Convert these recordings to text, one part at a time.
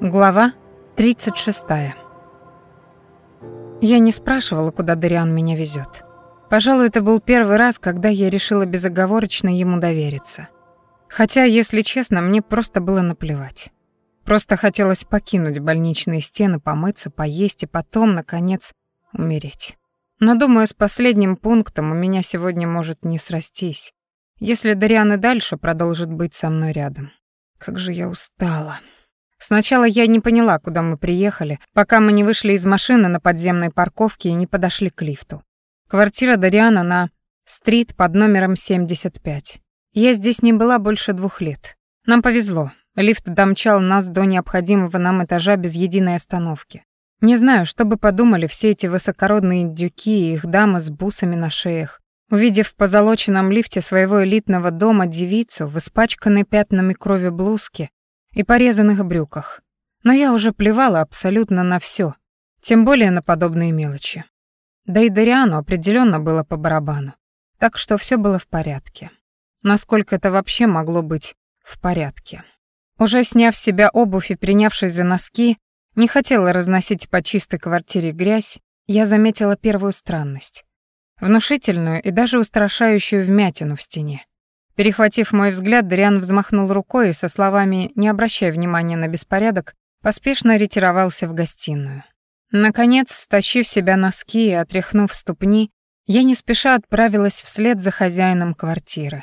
Глава 36. Я не спрашивала, куда Дариан меня везет. Пожалуй, это был первый раз, когда я решила безоговорочно ему довериться. Хотя, если честно, мне просто было наплевать. Просто хотелось покинуть больничные стены, помыться, поесть и потом, наконец, умереть. Но, думаю, с последним пунктом у меня сегодня может не срастись, если Дариан и дальше продолжит быть со мной рядом. Как же я устала. Сначала я не поняла, куда мы приехали, пока мы не вышли из машины на подземной парковке и не подошли к лифту. Квартира Дариана на стрит под номером 75. Я здесь не была больше двух лет. Нам повезло. Лифт домчал нас до необходимого нам этажа без единой остановки. Не знаю, что бы подумали все эти высокородные индюки и их дамы с бусами на шеях, увидев в позолоченном лифте своего элитного дома девицу в испачканной пятнами крови блузке и порезанных брюках. Но я уже плевала абсолютно на все, тем более на подобные мелочи. Да и Дариану определенно было по барабану. Так что все было в порядке. Насколько это вообще могло быть в порядке. Уже сняв с себя обувь и принявшись за носки, не хотела разносить по чистой квартире грязь, я заметила первую странность. Внушительную и даже устрашающую вмятину в стене. Перехватив мой взгляд, Дриан взмахнул рукой и со словами «не обращай внимания на беспорядок», поспешно ретировался в гостиную. Наконец, стащив себя носки и отряхнув ступни, я не спеша отправилась вслед за хозяином квартиры.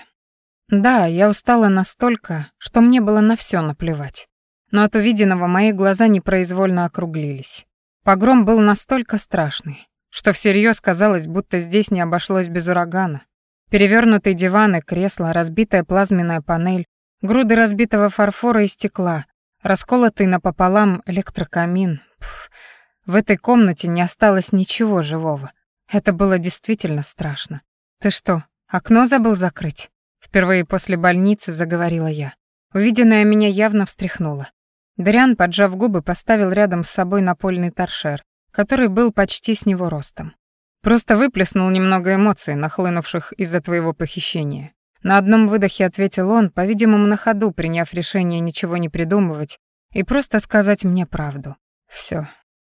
Да, я устала настолько, что мне было на все наплевать. Но от увиденного мои глаза непроизвольно округлились. Погром был настолько страшный, что всерьез казалось, будто здесь не обошлось без урагана. Перевернутый диван и кресло, разбитая плазменная панель, груды разбитого фарфора и стекла, расколотый напополам электрокамин. Пф, в этой комнате не осталось ничего живого. Это было действительно страшно. «Ты что, окно забыл закрыть?» Впервые после больницы заговорила я. Увиденное меня явно встряхнуло. Дариан, поджав губы, поставил рядом с собой напольный торшер, который был почти с него ростом. Просто выплеснул немного эмоций, нахлынувших из-за твоего похищения. На одном выдохе ответил он, по-видимому, на ходу, приняв решение ничего не придумывать и просто сказать мне правду. Всё.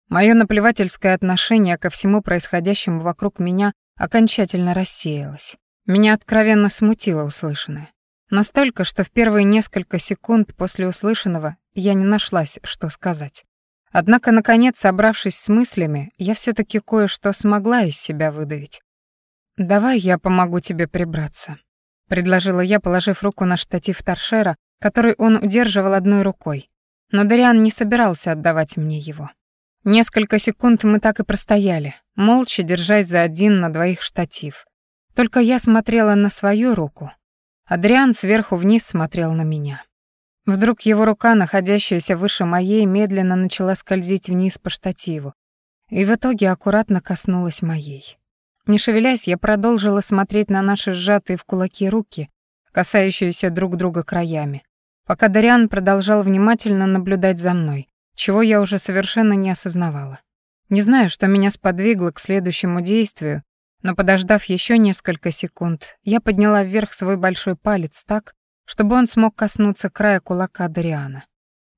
Моё наплевательское отношение ко всему происходящему вокруг меня окончательно рассеялось. Меня откровенно смутило услышанное. Настолько, что в первые несколько секунд после услышанного я не нашлась, что сказать. Однако, наконец, собравшись с мыслями, я все таки кое-что смогла из себя выдавить. «Давай я помогу тебе прибраться», — предложила я, положив руку на штатив торшера, который он удерживал одной рукой. Но Дариан не собирался отдавать мне его. Несколько секунд мы так и простояли, молча держась за один на двоих штатив. Только я смотрела на свою руку, Адриан сверху вниз смотрел на меня. Вдруг его рука, находящаяся выше моей, медленно начала скользить вниз по штативу, и в итоге аккуратно коснулась моей. Не шевелясь, я продолжила смотреть на наши сжатые в кулаки руки, касающиеся друг друга краями, пока Дариан продолжал внимательно наблюдать за мной, чего я уже совершенно не осознавала. Не знаю, что меня сподвигло к следующему действию, но подождав еще несколько секунд, я подняла вверх свой большой палец так, чтобы он смог коснуться края кулака Дариана.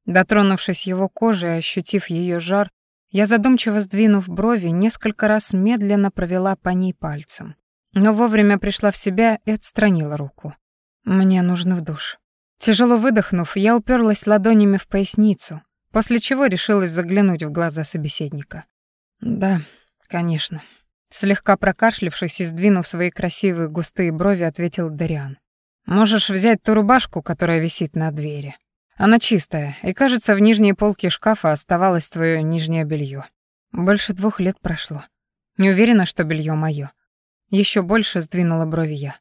Дотронувшись его кожей и ощутив ее жар, я задумчиво сдвинув брови, несколько раз медленно провела по ней пальцем. Но вовремя пришла в себя и отстранила руку. Мне нужно в душ. Тяжело выдохнув, я уперлась ладонями в поясницу, после чего решилась заглянуть в глаза собеседника. «Да, конечно». Слегка прокашлявшись и сдвинув свои красивые густые брови, ответил Дариан. Можешь взять ту рубашку, которая висит на двери. Она чистая, и, кажется, в нижней полке шкафа оставалось твое нижнее белье. Больше двух лет прошло. Не уверена, что белье мое. Еще больше сдвинула брови я.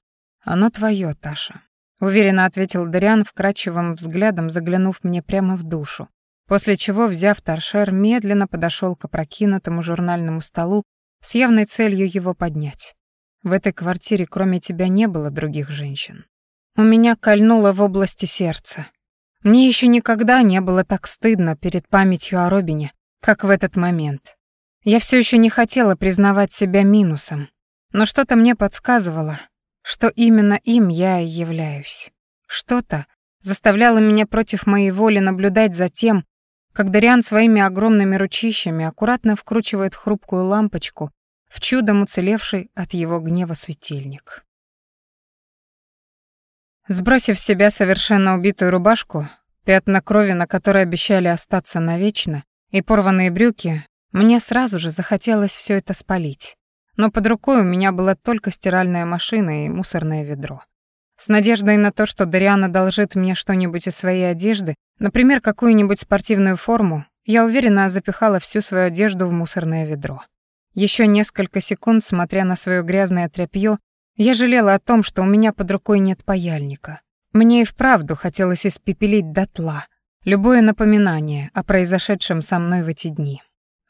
Оно твое, Таша. Уверенно ответил Дариан вкрадчивым взглядом, заглянув мне прямо в душу. После чего, взяв торшер, медленно подошел к опрокинутому журнальному столу с явной целью его поднять. В этой квартире кроме тебя не было других женщин. У меня кольнуло в области сердца. Мне еще никогда не было так стыдно перед памятью о Робине, как в этот момент. Я все еще не хотела признавать себя минусом, но что-то мне подсказывало, что именно им я и являюсь. Что-то заставляло меня против моей воли наблюдать за тем, как Дариан своими огромными ручищами аккуратно вкручивает хрупкую лампочку в чудом уцелевший от его гнева светильник. Сбросив с себя совершенно убитую рубашку, пятна крови на которой обещали остаться навечно, и порванные брюки, мне сразу же захотелось все это спалить. Но под рукой у меня была только стиральная машина и мусорное ведро. С надеждой на то, что Дариана должит мне что-нибудь из своей одежды, например, какую-нибудь спортивную форму, я уверенно запихала всю свою одежду в мусорное ведро. Еще несколько секунд, смотря на свое грязное тряпье, я жалела о том, что у меня под рукой нет паяльника. Мне и вправду хотелось испепелить дотла любое напоминание о произошедшем со мной в эти дни.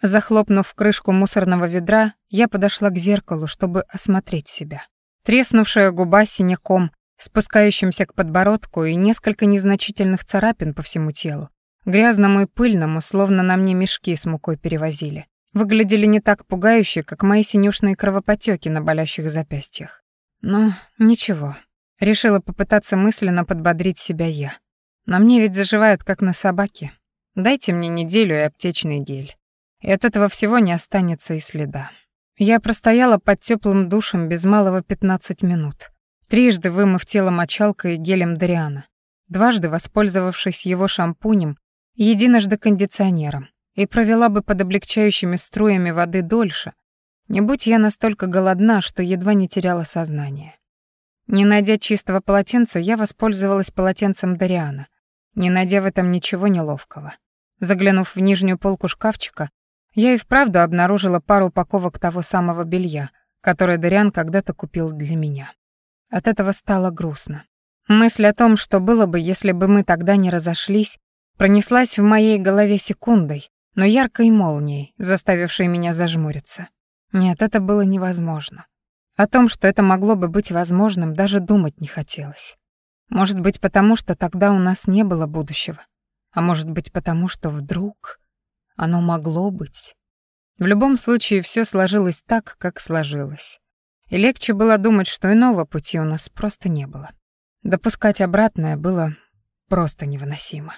Захлопнув крышку мусорного ведра, я подошла к зеркалу, чтобы осмотреть себя. Треснувшая губа синяком, спускающимся к подбородку и несколько незначительных царапин по всему телу. Грязному и пыльному, словно на мне мешки с мукой перевозили. Выглядели не так пугающе, как мои синюшные кровопотеки на болящих запястьях. Но ничего. Решила попытаться мысленно подбодрить себя я. На мне ведь заживают, как на собаке. Дайте мне неделю и аптечный гель. И от этого всего не останется и следа. Я простояла под теплым душем без малого 15 минут, трижды вымыв тело мочалкой и гелем Дариана, дважды воспользовавшись его шампунем единожды кондиционером, и провела бы под облегчающими струями воды дольше, не будь я настолько голодна, что едва не теряла сознание. Не найдя чистого полотенца, я воспользовалась полотенцем Дариана, не найдя в этом ничего неловкого. Заглянув в нижнюю полку шкафчика, я и вправду обнаружила пару упаковок того самого белья, которое Дариан когда-то купил для меня. От этого стало грустно. Мысль о том, что было бы, если бы мы тогда не разошлись, пронеслась в моей голове секундой, но яркой молнией, заставившей меня зажмуриться. Нет, это было невозможно. О том, что это могло бы быть возможным, даже думать не хотелось. Может быть, потому что тогда у нас не было будущего. А может быть, потому что вдруг оно могло быть. В любом случае, все сложилось так, как сложилось. И легче было думать, что иного пути у нас просто не было. Допускать обратное было просто невыносимо.